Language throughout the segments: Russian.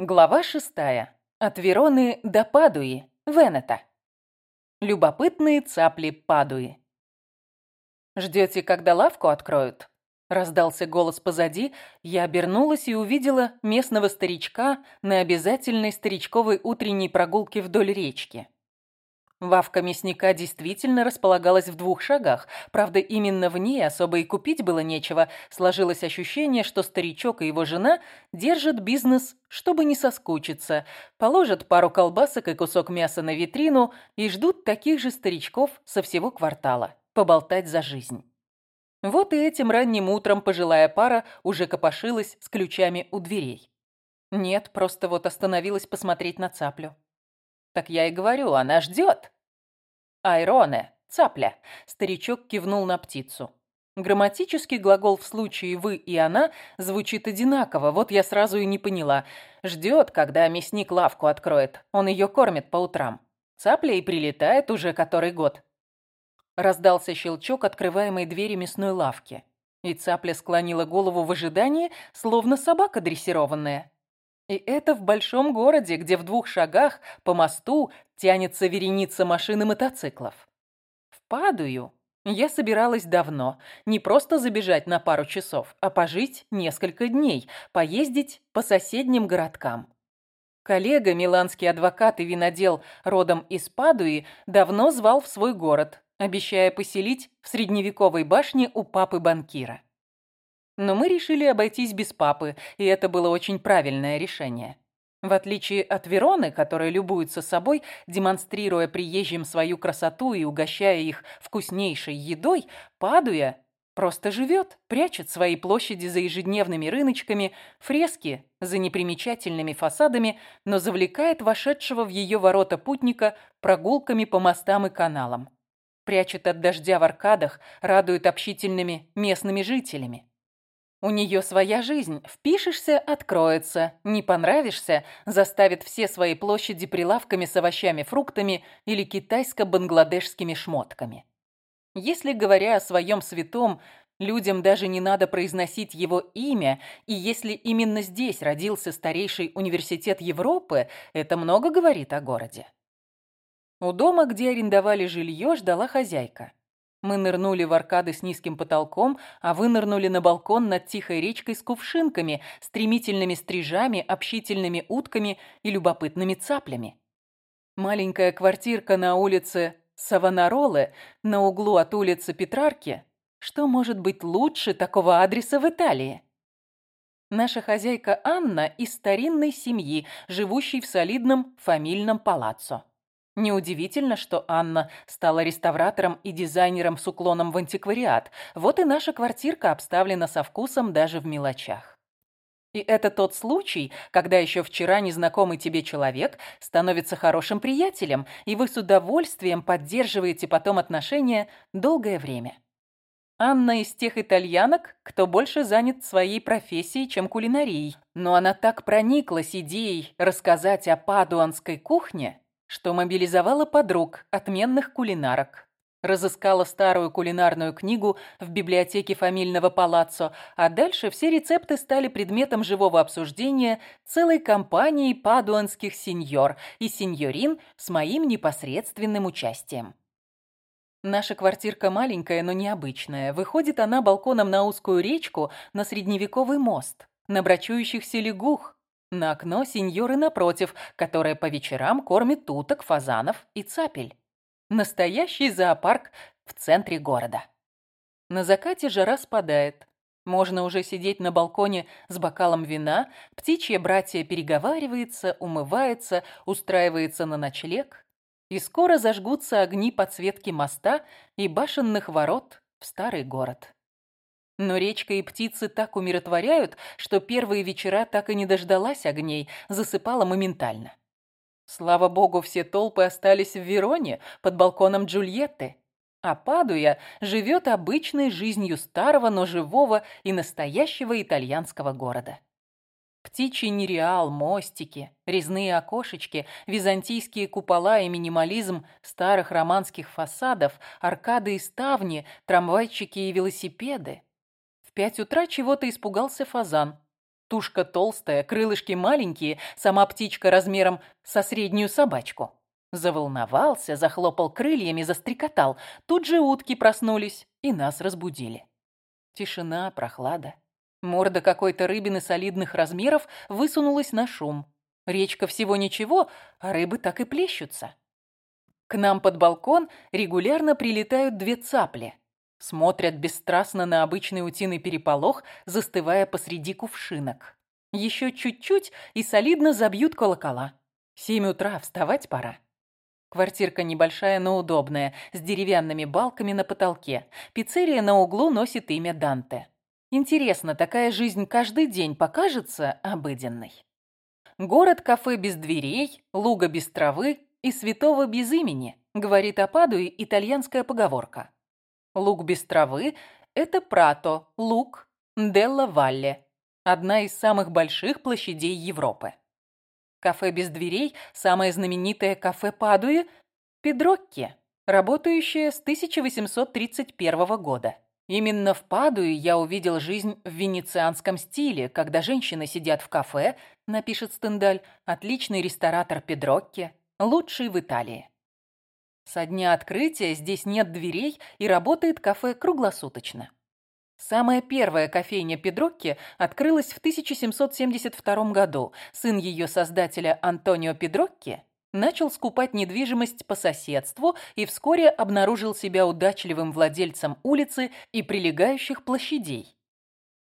Глава шестая. От Вероны до Падуи, Венета. Любопытные цапли Падуи. «Ждете, когда лавку откроют?» Раздался голос позади, я обернулась и увидела местного старичка на обязательной старичковой утренней прогулке вдоль речки. Вавка мясника действительно располагалась в двух шагах. Правда, именно в ней особо и купить было нечего. Сложилось ощущение, что старичок и его жена держат бизнес, чтобы не соскучиться. Положат пару колбасок и кусок мяса на витрину и ждут таких же старичков со всего квартала. Поболтать за жизнь. Вот и этим ранним утром пожилая пара уже копошилась с ключами у дверей. Нет, просто вот остановилась посмотреть на цаплю. Так я и говорю, она ждет. Айроне, цапля. Старичок кивнул на птицу. Грамматический глагол в случае «вы» и «она» звучит одинаково, вот я сразу и не поняла. Ждет, когда мясник лавку откроет, он ее кормит по утрам. Цапля и прилетает уже который год. Раздался щелчок открываемой двери мясной лавки. И цапля склонила голову в ожидании, словно собака дрессированная. И это в большом городе, где в двух шагах по мосту тянется вереница машин и мотоциклов. В Падую я собиралась давно. Не просто забежать на пару часов, а пожить несколько дней, поездить по соседним городкам. Коллега, миланский адвокат и винодел родом из Падуи, давно звал в свой город, обещая поселить в средневековой башне у папы-банкира. Но мы решили обойтись без папы, и это было очень правильное решение. В отличие от Вероны, которая любуется собой, демонстрируя приезжим свою красоту и угощая их вкуснейшей едой, Падуя просто живет, прячет свои площади за ежедневными рыночками, фрески за непримечательными фасадами, но завлекает вошедшего в ее ворота путника прогулками по мостам и каналам. Прячет от дождя в аркадах, радует общительными местными жителями. У нее своя жизнь. Впишешься – откроется. Не понравишься – заставит все свои площади прилавками с овощами, фруктами или китайско-бангладешскими шмотками. Если, говоря о своем святом, людям даже не надо произносить его имя, и если именно здесь родился старейший университет Европы, это много говорит о городе. У дома, где арендовали жилье, ждала хозяйка. Мы нырнули в аркады с низким потолком, а вынырнули на балкон над тихой речкой с кувшинками, стремительными стрижами, общительными утками и любопытными цаплями. Маленькая квартирка на улице Савонароле, на углу от улицы Петрарки. Что может быть лучше такого адреса в Италии? Наша хозяйка Анна из старинной семьи, живущей в солидном фамильном палаццо. Неудивительно, что Анна стала реставратором и дизайнером с уклоном в антиквариат. Вот и наша квартирка обставлена со вкусом даже в мелочах. И это тот случай, когда еще вчера незнакомый тебе человек становится хорошим приятелем, и вы с удовольствием поддерживаете потом отношения долгое время. Анна из тех итальянок, кто больше занят своей профессией, чем кулинарией. Но она так прониклась идеей рассказать о падуанской кухне, что мобилизовала подруг, отменных кулинарок. Разыскала старую кулинарную книгу в библиотеке фамильного палаццо, а дальше все рецепты стали предметом живого обсуждения целой компании падуанских сеньор и сеньорин с моим непосредственным участием. Наша квартирка маленькая, но необычная. Выходит она балконом на узкую речку, на средневековый мост, на брачующихся лягух, на окно сеньоры напротив, которая по вечерам кормит уток, фазанов и цапель. Настоящий зоопарк в центре города. На закате жара спадает. Можно уже сидеть на балконе с бокалом вина, птичье братья переговаривается, умывается, устраивается на ночлег. И скоро зажгутся огни подсветки моста и башенных ворот в старый город. Но речка и птицы так умиротворяют, что первые вечера так и не дождалась огней, засыпала моментально. Слава богу, все толпы остались в Вероне, под балконом Джульетты. А Падуя живет обычной жизнью старого, но живого и настоящего итальянского города. Птичий нереал, мостики, резные окошечки, византийские купола и минимализм старых романских фасадов, аркады и ставни, трамвайчики и велосипеды – пять утра чего-то испугался фазан. Тушка толстая, крылышки маленькие, сама птичка размером со среднюю собачку. Заволновался, захлопал крыльями, застрекотал. Тут же утки проснулись и нас разбудили. Тишина, прохлада. Морда какой-то рыбины солидных размеров высунулась на шум. Речка всего ничего, а рыбы так и плещутся. К нам под балкон регулярно прилетают две цапли. Смотрят бесстрастно на обычный утиный переполох, застывая посреди кувшинок. Еще чуть-чуть и солидно забьют колокола. Семь утра, вставать пора. Квартирка небольшая, но удобная, с деревянными балками на потолке. Пиццерия на углу носит имя Данте. Интересно, такая жизнь каждый день покажется обыденной? Город-кафе без дверей, луга без травы и святого без имени, говорит о Падуе итальянская поговорка. Луг без травы – это Прато, луг, Делла Валле, одна из самых больших площадей Европы. Кафе без дверей – самое знаменитое кафе Падуи – Педрокки, работающее с 1831 года. Именно в Падуе я увидел жизнь в венецианском стиле, когда женщины сидят в кафе, напишет Стендаль, отличный ресторатор Педрокки, лучший в Италии. Со дня открытия здесь нет дверей и работает кафе круглосуточно. Самая первая кофейня Педрокки открылась в 1772 году. Сын ее создателя Антонио Педрокки начал скупать недвижимость по соседству и вскоре обнаружил себя удачливым владельцем улицы и прилегающих площадей.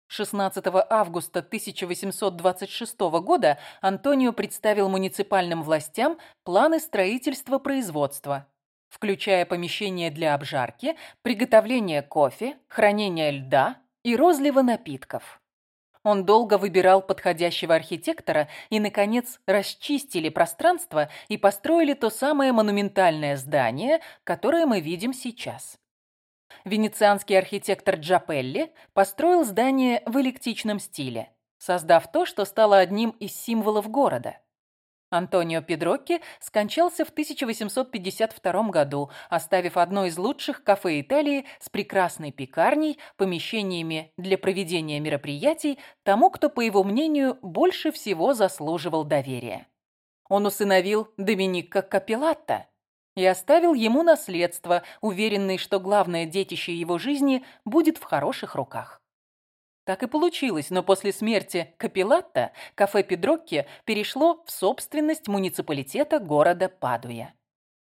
16 августа 1826 года Антонио представил муниципальным властям планы строительства производства включая помещение для обжарки, приготовление кофе, хранение льда и розлива напитков. Он долго выбирал подходящего архитектора и, наконец, расчистили пространство и построили то самое монументальное здание, которое мы видим сейчас. Венецианский архитектор Джапелли построил здание в электичном стиле, создав то, что стало одним из символов города – Антонио Педрокки скончался в 1852 году, оставив одно из лучших кафе Италии с прекрасной пекарней, помещениями для проведения мероприятий тому, кто, по его мнению, больше всего заслуживал доверия. Он усыновил Доминика Капеллатта и оставил ему наследство, уверенный, что главное детище его жизни будет в хороших руках. Так и получилось, но после смерти Капилатта кафе Педрокки перешло в собственность муниципалитета города Падуя.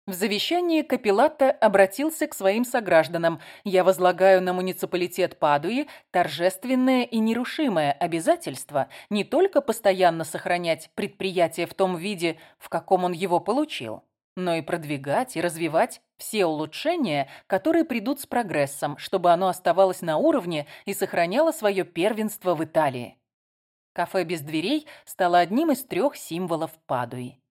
В завещании Капилатта обратился к своим согражданам «Я возлагаю на муниципалитет Падуи торжественное и нерушимое обязательство не только постоянно сохранять предприятие в том виде, в каком он его получил, но и продвигать и развивать все улучшения, которые придут с прогрессом, чтобы оно оставалось на уровне и сохраняло свое первенство в Италии. Кафе без дверей стало одним из трех символов Падуи.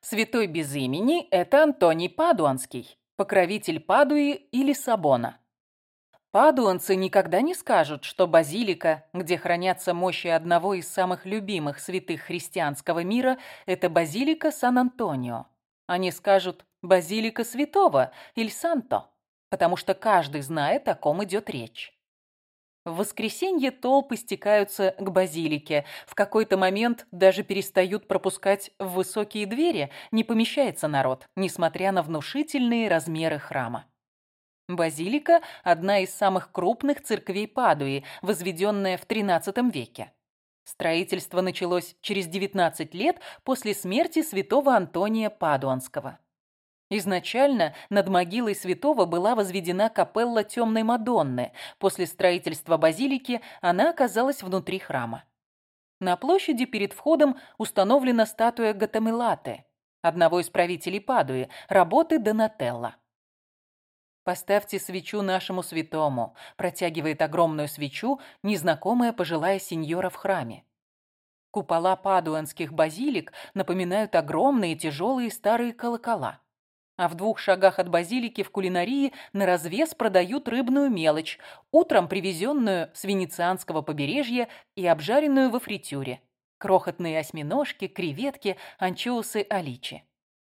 Святой без имени – это Антоний Падуанский, покровитель Падуи или Сабона. Падуанцы никогда не скажут, что базилика, где хранятся мощи одного из самых любимых святых христианского мира, это базилика Сан-Антонио. Они скажут «базилика святого» или «санто», потому что каждый знает, о ком идет речь. В воскресенье толпы стекаются к базилике. В какой-то момент даже перестают пропускать в высокие двери. Не помещается народ, несмотря на внушительные размеры храма. Базилика – одна из самых крупных церквей Падуи, возведенная в XIII веке. Строительство началось через 19 лет после смерти святого Антония Падуанского. Изначально над могилой святого была возведена капелла Темной Мадонны. После строительства базилики она оказалась внутри храма. На площади перед входом установлена статуя Гатамелаты, одного из правителей Падуи, работы Донателла. «Поставьте свечу нашему святому», протягивает огромную свечу незнакомая пожилая сеньора в храме. Купола падуанских базилик напоминают огромные тяжелые старые колокола. А в двух шагах от базилики в кулинарии на развес продают рыбную мелочь, утром привезенную с венецианского побережья и обжаренную во фритюре. Крохотные осьминожки, креветки, анчоусы, аличи.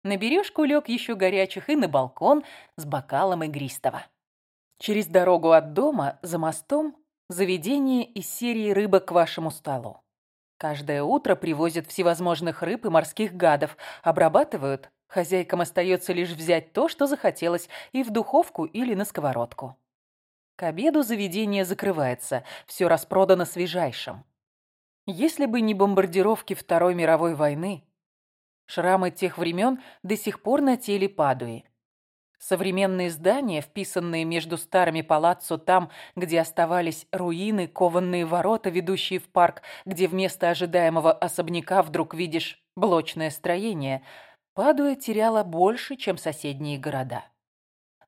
На бережку лег еще горячих и на балкон с бокалом игристого. Через дорогу от дома, за мостом, заведение из серии «Рыба к вашему столу». Каждое утро привозят всевозможных рыб и морских гадов, обрабатывают. Хозяйкам остается лишь взять то, что захотелось, и в духовку или на сковородку. К обеду заведение закрывается, все распродано свежайшим. Если бы не бомбардировки Второй мировой войны, шрамы тех времен до сих пор на теле Падуи. Современные здания, вписанные между старыми палаццо там, где оставались руины, кованные ворота, ведущие в парк, где вместо ожидаемого особняка вдруг видишь блочное строение, Падуя теряла больше, чем соседние города.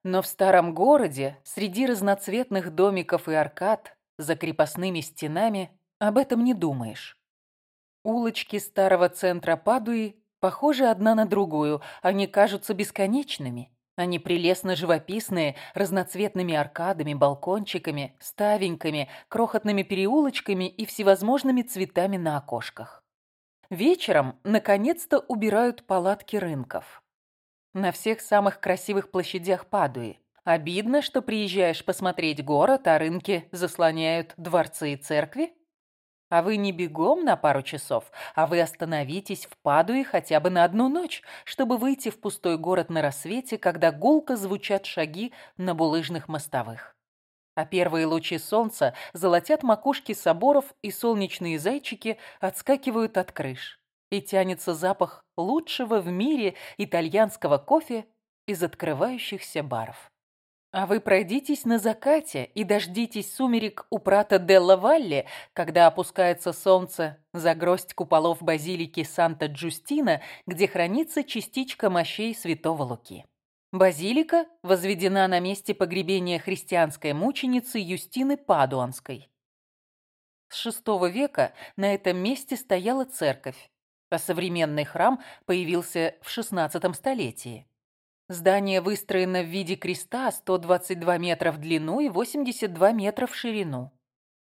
Но в старом городе, среди разноцветных домиков и аркад, за крепостными стенами, об этом не думаешь. Улочки старого центра Падуи похожи одна на другую, они кажутся бесконечными. Они прелестно живописные, разноцветными аркадами, балкончиками, ставеньками, крохотными переулочками и всевозможными цветами на окошках. Вечером, наконец-то, убирают палатки рынков. На всех самых красивых площадях Падуи. Обидно, что приезжаешь посмотреть город, а рынки заслоняют дворцы и церкви. А вы не бегом на пару часов, а вы остановитесь в Падуе хотя бы на одну ночь, чтобы выйти в пустой город на рассвете, когда гулко звучат шаги на булыжных мостовых. А первые лучи солнца золотят макушки соборов, и солнечные зайчики отскакивают от крыш. И тянется запах лучшего в мире итальянского кофе из открывающихся баров. А вы пройдитесь на закате и дождитесь сумерек у прата Делла Валли, когда опускается солнце за гроздь куполов базилики Санта-Джустина, где хранится частичка мощей святого Луки. Базилика возведена на месте погребения христианской мученицы Юстины Падуанской. С VI века на этом месте стояла церковь, а современный храм появился в XVI столетии. Здание выстроено в виде креста 122 метра в длину и 82 метра в ширину.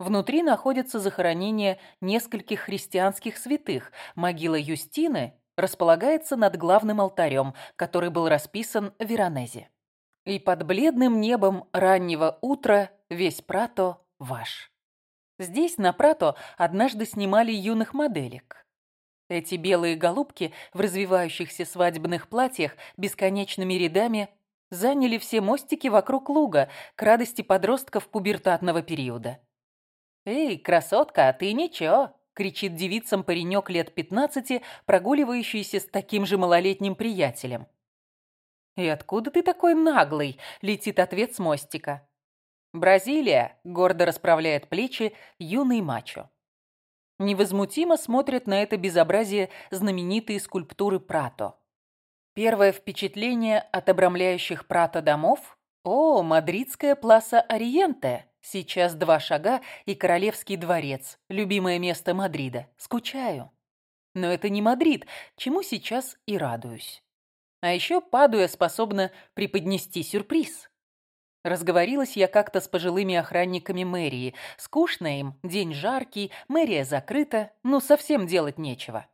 Внутри находятся захоронения нескольких христианских святых. Могила Юстины располагается над главным алтарем, который был расписан в Веронезе. И под бледным небом раннего утра весь Прато ваш. Здесь, на Прато, однажды снимали юных моделек. Эти белые голубки в развивающихся свадебных платьях бесконечными рядами заняли все мостики вокруг луга к радости подростков пубертатного периода. «Эй, красотка, а ты ничего!» — кричит девицам паренек лет пятнадцати, прогуливающийся с таким же малолетним приятелем. «И откуда ты такой наглый?» — летит ответ с мостика. «Бразилия!» — гордо расправляет плечи юный мачо. Невозмутимо смотрят на это безобразие знаменитые скульптуры Прато. Первое впечатление от обрамляющих Прато домов – о, мадридская пласа Ориенте, сейчас два шага и Королевский дворец, любимое место Мадрида. Скучаю. Но это не Мадрид, чему сейчас и радуюсь. А еще Падуя способна преподнести сюрприз. Разговорилась я как-то с пожилыми охранниками мэрии. Скучно им, день жаркий, мэрия закрыта, ну совсем делать нечего.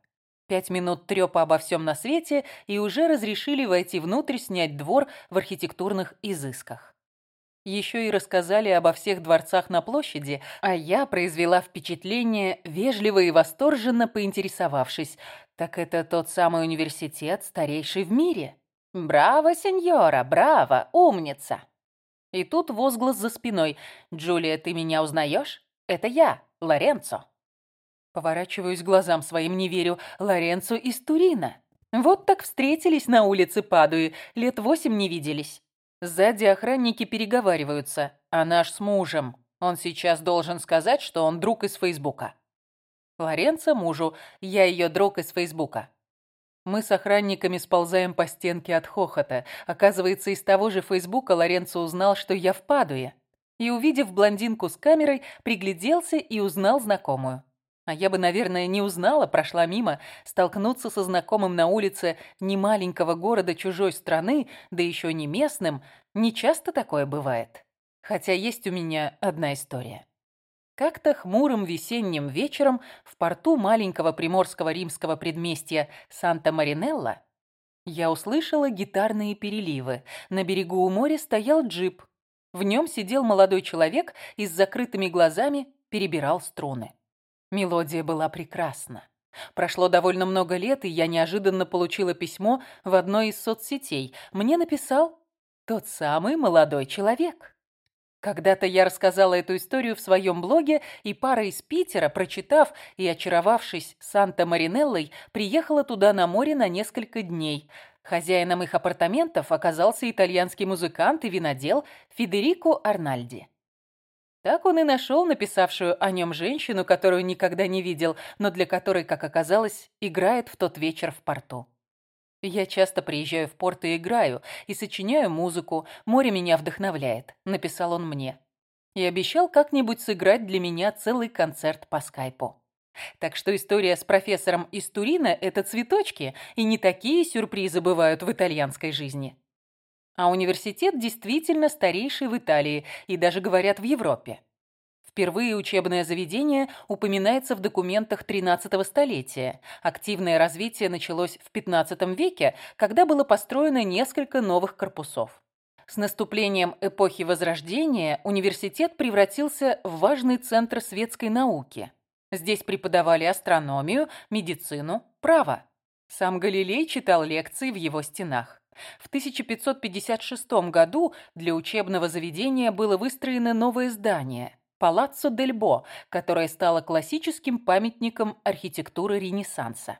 Пять минут трёпа обо всем на свете, и уже разрешили войти внутрь, снять двор в архитектурных изысках. Еще и рассказали обо всех дворцах на площади, а я произвела впечатление, вежливо и восторженно поинтересовавшись, так это тот самый университет, старейший в мире. «Браво, сеньора, браво, умница!» И тут возглас за спиной. «Джулия, ты меня узнаешь? Это я, Лоренцо». Поворачиваюсь глазам своим, не верю. Лоренцо из Турина. Вот так встретились на улице Падуи, лет восемь не виделись. Сзади охранники переговариваются, а наш с мужем. Он сейчас должен сказать, что он друг из Фейсбука. Лоренцо мужу, я ее друг из Фейсбука. Мы с охранниками сползаем по стенке от хохота. Оказывается, из того же Фейсбука Лоренцо узнал, что я в Падуе. И, увидев блондинку с камерой, пригляделся и узнал знакомую. А я бы, наверное, не узнала, прошла мимо, столкнуться со знакомым на улице не маленького города чужой страны, да еще не местным, не часто такое бывает. Хотя есть у меня одна история. Как-то хмурым весенним вечером в порту маленького приморского римского предместья Санта-Маринелла я услышала гитарные переливы. На берегу у моря стоял джип. В нем сидел молодой человек и с закрытыми глазами перебирал струны. Мелодия была прекрасна. Прошло довольно много лет, и я неожиданно получила письмо в одной из соцсетей. Мне написал тот самый молодой человек. Когда-то я рассказала эту историю в своем блоге, и пара из Питера, прочитав и очаровавшись Санта-Маринеллой, приехала туда на море на несколько дней. Хозяином их апартаментов оказался итальянский музыкант и винодел Федерико Арнальди. Так он и нашел написавшую о нем женщину, которую никогда не видел, но для которой, как оказалось, играет в тот вечер в порту. Я часто приезжаю в порт и играю, и сочиняю музыку. Море меня вдохновляет», — написал он мне. И обещал как-нибудь сыграть для меня целый концерт по скайпу. Так что история с профессором из Турина – это цветочки, и не такие сюрпризы бывают в итальянской жизни. А университет действительно старейший в Италии и даже, говорят, в Европе. Впервые учебное заведение упоминается в документах XIII столетия. Активное развитие началось в XV веке, когда было построено несколько новых корпусов. С наступлением эпохи Возрождения университет превратился в важный центр светской науки. Здесь преподавали астрономию, медицину, право. Сам Галилей читал лекции в его стенах. В 1556 году для учебного заведения было выстроено новое здание – Палаццо дель Бо, которое стало классическим памятником архитектуры Ренессанса.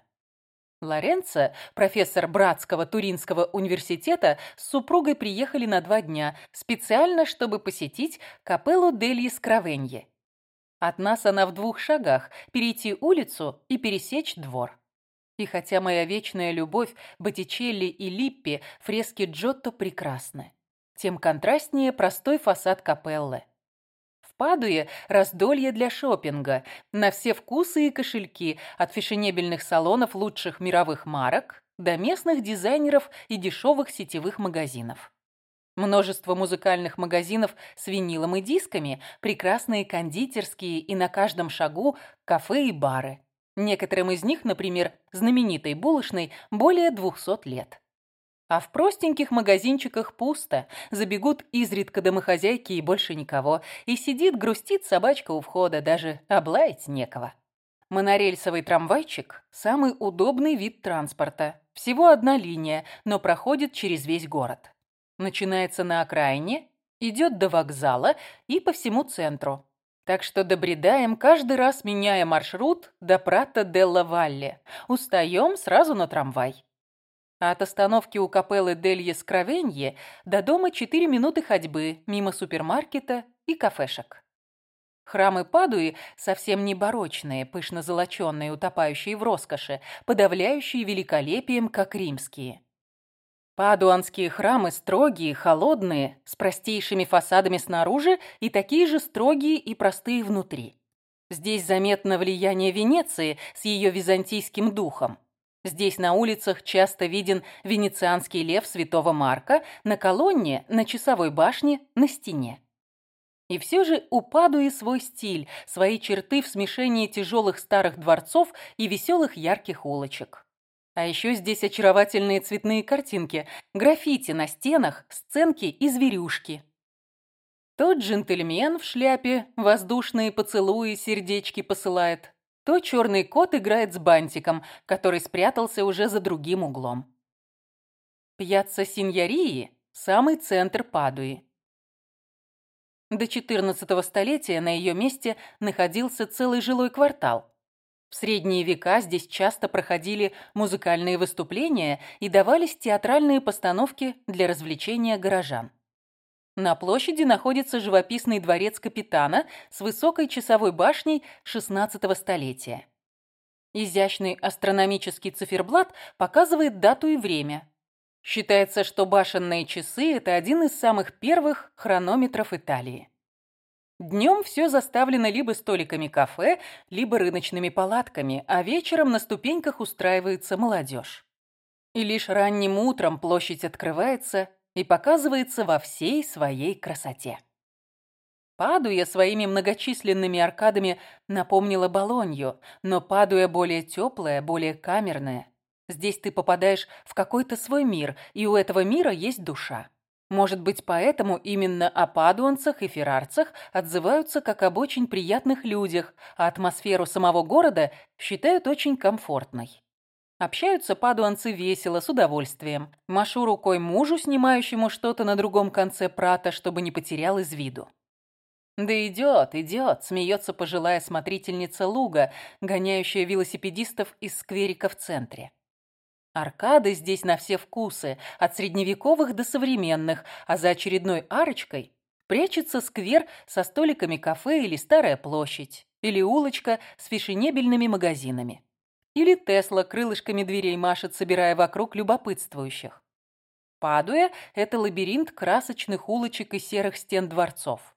Лоренцо, профессор Братского Туринского университета, с супругой приехали на два дня, специально, чтобы посетить капеллу дельи Скравенье. От нас она в двух шагах, перейти улицу и пересечь двор. И хотя моя вечная любовь Боттичелли и Липпи, фрески Джотто прекрасны, тем контрастнее простой фасад капеллы. Падуе раздолье для шопинга на все вкусы и кошельки, от фешенебельных салонов лучших мировых марок до местных дизайнеров и дешевых сетевых магазинов. Множество музыкальных магазинов с винилом и дисками, прекрасные кондитерские и на каждом шагу кафе и бары. Некоторым из них, например, знаменитой булочной, более 200 лет. А в простеньких магазинчиках пусто. Забегут изредка домохозяйки и больше никого. И сидит, грустит собачка у входа, даже облаять некого. Монорельсовый трамвайчик – самый удобный вид транспорта. Всего одна линия, но проходит через весь город. Начинается на окраине, идет до вокзала и по всему центру. Так что добредаем, каждый раз меняя маршрут до Прата Делла Валле. Устаем сразу на трамвай. А от остановки у капеллы Делье Скровенье до дома 4 минуты ходьбы, мимо супермаркета и кафешек. Храмы Падуи совсем не барочные, пышно золоченные, утопающие в роскоши, подавляющие великолепием, как римские. Падуанские храмы строгие, холодные, с простейшими фасадами снаружи и такие же строгие и простые внутри. Здесь заметно влияние Венеции с ее византийским духом. Здесь на улицах часто виден венецианский лев святого Марка на колонне, на часовой башне, на стене. И все же у Падуи свой стиль, свои черты в смешении тяжелых старых дворцов и веселых ярких улочек. А еще здесь очаровательные цветные картинки, граффити на стенах, сценки и зверюшки. Тот джентльмен в шляпе воздушные поцелуи сердечки посылает, то черный кот играет с бантиком, который спрятался уже за другим углом. Пьяцца Синьярии – самый центр Падуи. До XIV столетия на ее месте находился целый жилой квартал. В средние века здесь часто проходили музыкальные выступления и давались театральные постановки для развлечения горожан. На площади находится живописный дворец капитана с высокой часовой башней XVI столетия. Изящный астрономический циферблат показывает дату и время. Считается, что башенные часы – это один из самых первых хронометров Италии. Днем все заставлено либо столиками кафе, либо рыночными палатками, а вечером на ступеньках устраивается молодежь. И лишь ранним утром площадь открывается, и показывается во всей своей красоте. Падуя своими многочисленными аркадами напомнила Болонью, но Падуя более теплая, более камерная. Здесь ты попадаешь в какой-то свой мир, и у этого мира есть душа. Может быть, поэтому именно о падуанцах и феррарцах отзываются как об очень приятных людях, а атмосферу самого города считают очень комфортной. Общаются падуанцы весело, с удовольствием. Машу рукой мужу, снимающему что-то на другом конце прата, чтобы не потерял из виду. «Да идет, идет», — смеется пожилая смотрительница луга, гоняющая велосипедистов из скверика в центре. Аркады здесь на все вкусы, от средневековых до современных, а за очередной арочкой прячется сквер со столиками кафе или старая площадь, или улочка с фешенебельными магазинами. Или Тесла крылышками дверей машет, собирая вокруг любопытствующих. Падуя – это лабиринт красочных улочек и серых стен дворцов.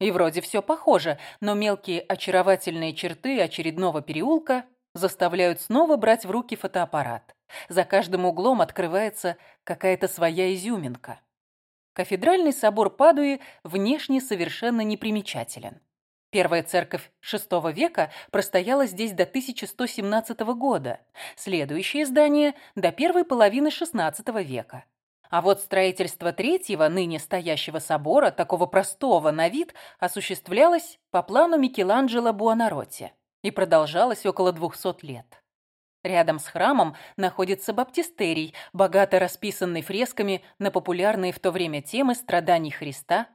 И вроде все похоже, но мелкие очаровательные черты очередного переулка заставляют снова брать в руки фотоаппарат. За каждым углом открывается какая-то своя изюминка. Кафедральный собор Падуи внешне совершенно непримечателен. Первая церковь VI века простояла здесь до 1117 года, следующее здание – до первой половины XVI века. А вот строительство третьего, ныне стоящего собора, такого простого на вид, осуществлялось по плану Микеланджело Буонаротти и продолжалось около 200 лет. Рядом с храмом находится баптистерий, богато расписанный фресками на популярные в то время темы страданий Христа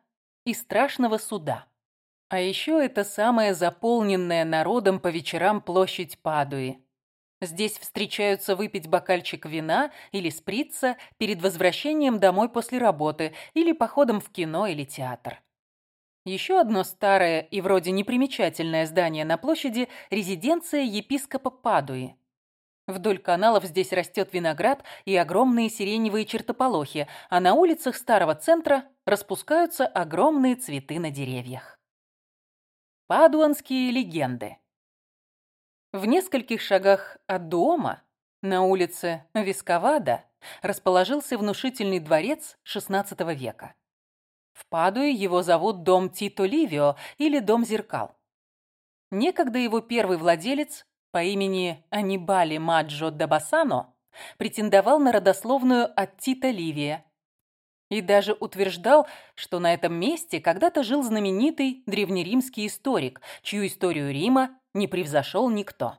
и страшного суда. А еще это самая заполненная народом по вечерам площадь Падуи. Здесь встречаются выпить бокальчик вина или сприца перед возвращением домой после работы или походом в кино или театр. Еще одно старое и вроде непримечательное здание на площади – резиденция епископа Падуи. Вдоль каналов здесь растет виноград и огромные сиреневые чертополохи, а на улицах старого центра распускаются огромные цветы на деревьях. Падуанские легенды. В нескольких шагах от дома, на улице Висковада, расположился внушительный дворец XVI века. В Падуе его зовут дом Тито Ливио или дом зеркал. Некогда его первый владелец по имени Анибали Маджо Дабасано претендовал на родословную от Тита Ливия и даже утверждал, что на этом месте когда-то жил знаменитый древнеримский историк, чью историю Рима не превзошел никто.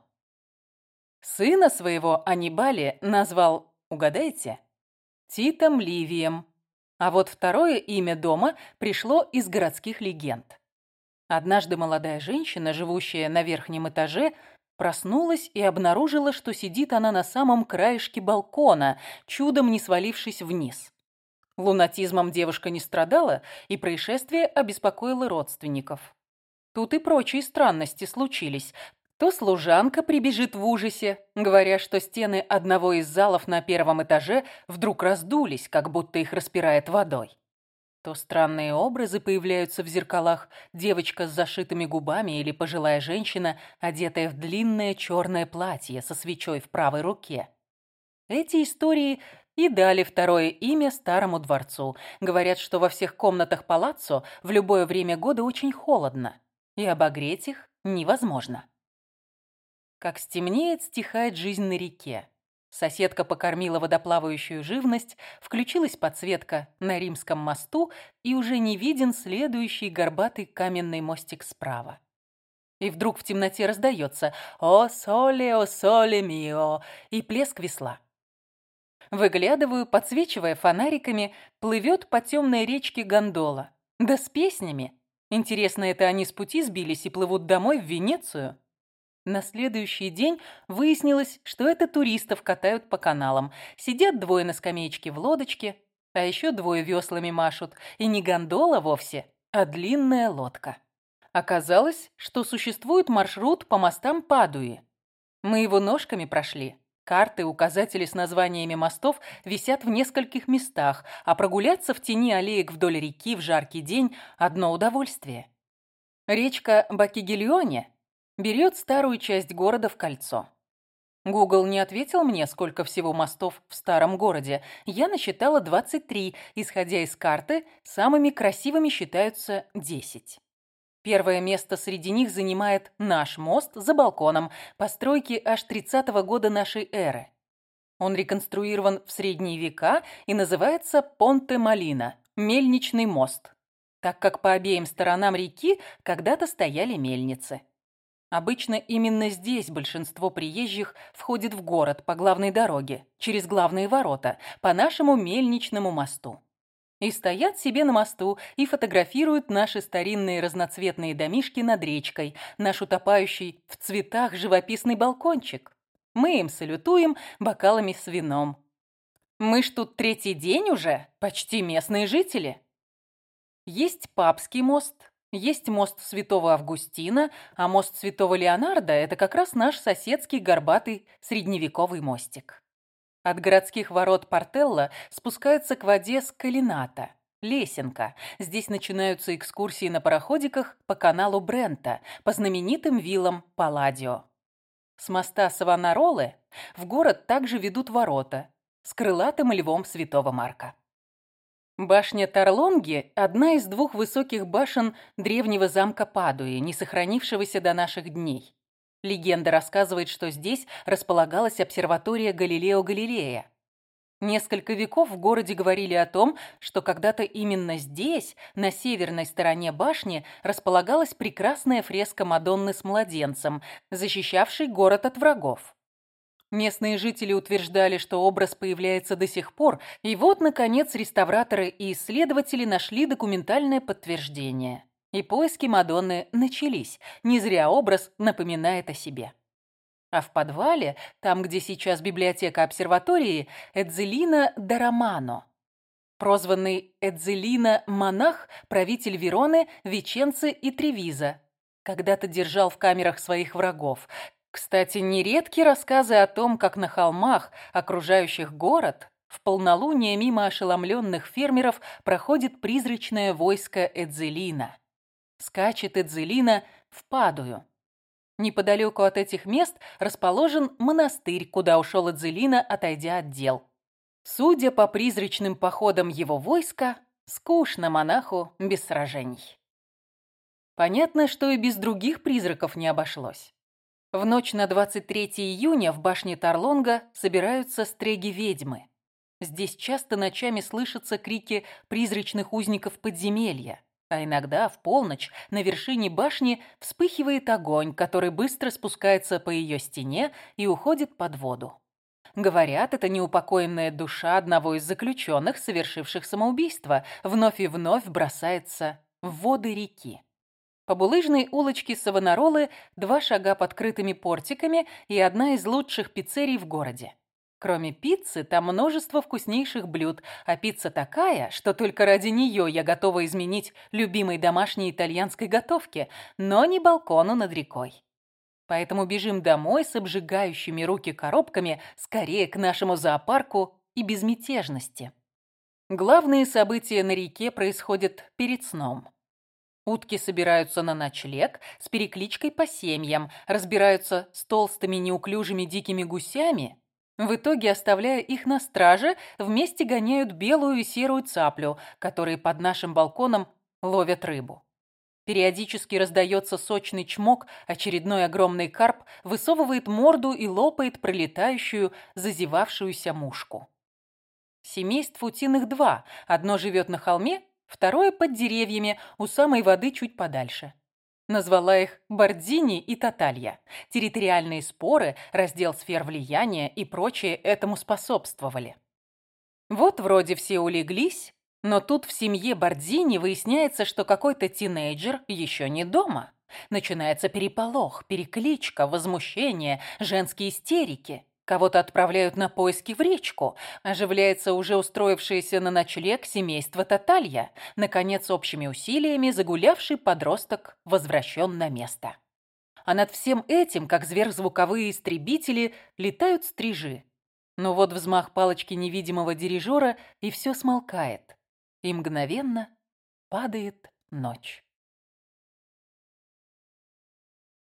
Сына своего Анибали назвал, угадайте, Титом Ливием, а вот второе имя дома пришло из городских легенд. Однажды молодая женщина, живущая на верхнем этаже, проснулась и обнаружила, что сидит она на самом краешке балкона, чудом не свалившись вниз. Лунатизмом девушка не страдала, и происшествие обеспокоило родственников. Тут и прочие странности случились. То служанка прибежит в ужасе, говоря, что стены одного из залов на первом этаже вдруг раздулись, как будто их распирает водой. То странные образы появляются в зеркалах. Девочка с зашитыми губами или пожилая женщина, одетая в длинное черное платье со свечой в правой руке. Эти истории и дали второе имя старому дворцу. Говорят, что во всех комнатах палаццо в любое время года очень холодно, и обогреть их невозможно. Как стемнеет, стихает жизнь на реке. Соседка покормила водоплавающую живность, включилась подсветка на римском мосту, и уже не виден следующий горбатый каменный мостик справа. И вдруг в темноте раздается «О соле, о соле мио!» и плеск весла. Выглядываю, подсвечивая фонариками, плывет по темной речке гондола. Да с песнями. Интересно, это они с пути сбились и плывут домой в Венецию? На следующий день выяснилось, что это туристов катают по каналам. Сидят двое на скамеечке в лодочке, а еще двое веслами машут. И не гондола вовсе, а длинная лодка. Оказалось, что существует маршрут по мостам Падуи. Мы его ножками прошли. Карты, указатели с названиями мостов висят в нескольких местах, а прогуляться в тени аллеек вдоль реки в жаркий день – одно удовольствие. Речка Бакигильоне берет старую часть города в кольцо. Гугл не ответил мне, сколько всего мостов в старом городе. Я насчитала 23, исходя из карты, самыми красивыми считаются 10. Первое место среди них занимает наш мост за балконом, постройки аж 30-го года нашей эры. Он реконструирован в средние века и называется Понте Малина мельничный мост, так как по обеим сторонам реки когда-то стояли мельницы. Обычно именно здесь большинство приезжих входит в город по главной дороге, через главные ворота, по нашему мельничному мосту. И стоят себе на мосту и фотографируют наши старинные разноцветные домишки над речкой, наш утопающий в цветах живописный балкончик. Мы им салютуем бокалами с вином. Мы ж тут третий день уже, почти местные жители. Есть Папский мост, есть мост Святого Августина, а мост Святого Леонарда – это как раз наш соседский горбатый средневековый мостик. От городских ворот Портелла спускаются к воде Скалината, Лесенка. Здесь начинаются экскурсии на пароходиках по каналу Брента, по знаменитым виллам Палладио. С моста Савонаролы в город также ведут ворота с крылатым львом Святого Марка. Башня Тарлонги – одна из двух высоких башен древнего замка Падуи, не сохранившегося до наших дней. Легенда рассказывает, что здесь располагалась обсерватория Галилео Галилея. Несколько веков в городе говорили о том, что когда-то именно здесь, на северной стороне башни, располагалась прекрасная фреска Мадонны с младенцем, защищавшей город от врагов. Местные жители утверждали, что образ появляется до сих пор, и вот, наконец, реставраторы и исследователи нашли документальное подтверждение. И поиски Мадонны начались. Не зря образ напоминает о себе. А в подвале, там, где сейчас библиотека обсерватории, Эдзелина Дарамано. Прозванный Эдзелина монах, правитель Вероны, Веченцы и Тревиза. Когда-то держал в камерах своих врагов. Кстати, нередки рассказы о том, как на холмах, окружающих город, в полнолуние мимо ошеломленных фермеров проходит призрачное войско Эдзелина. Скачет Эдзелина в Падую. Неподалеку от этих мест расположен монастырь, куда ушел Эдзелина, отойдя от дел. Судя по призрачным походам его войска, скучно монаху без сражений. Понятно, что и без других призраков не обошлось. В ночь на 23 июня в башне Тарлонга собираются стреги-ведьмы. Здесь часто ночами слышатся крики призрачных узников подземелья, а иногда в полночь на вершине башни вспыхивает огонь, который быстро спускается по ее стене и уходит под воду. Говорят, это неупокоенная душа одного из заключенных, совершивших самоубийство, вновь и вновь бросается в воды реки. По булыжной улочке Савонаролы два шага под крытыми портиками и одна из лучших пиццерий в городе. Кроме пиццы, там множество вкуснейших блюд, а пицца такая, что только ради нее я готова изменить любимой домашней итальянской готовке, но не балкону над рекой. Поэтому бежим домой с обжигающими руки коробками, скорее к нашему зоопарку и безмятежности. Главные события на реке происходят перед сном. Утки собираются на ночлег с перекличкой по семьям, разбираются с толстыми неуклюжими дикими гусями. В итоге, оставляя их на страже, вместе гоняют белую и серую цаплю, которые под нашим балконом ловят рыбу. Периодически раздается сочный чмок, очередной огромный карп высовывает морду и лопает пролетающую, зазевавшуюся мушку. Семейств утиных два. Одно живет на холме, второе под деревьями, у самой воды чуть подальше. Назвала их Бордини и Таталья. Территориальные споры, раздел сфер влияния и прочее этому способствовали. Вот вроде все улеглись, но тут в семье Бордини выясняется, что какой-то тинейджер еще не дома. Начинается переполох, перекличка, возмущение, женские истерики. Кого-то отправляют на поиски в речку. Оживляется уже устроившееся на ночлег семейство Таталья. Наконец, общими усилиями загулявший подросток возвращен на место. А над всем этим, как сверхзвуковые истребители, летают стрижи. Но вот взмах палочки невидимого дирижера, и все смолкает. И мгновенно падает ночь.